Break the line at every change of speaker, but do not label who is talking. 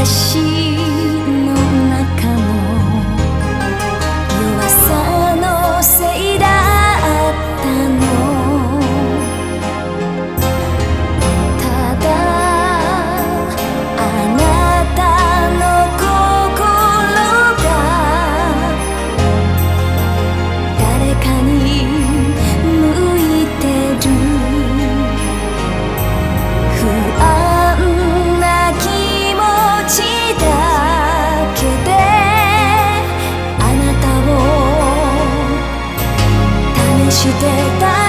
ah してた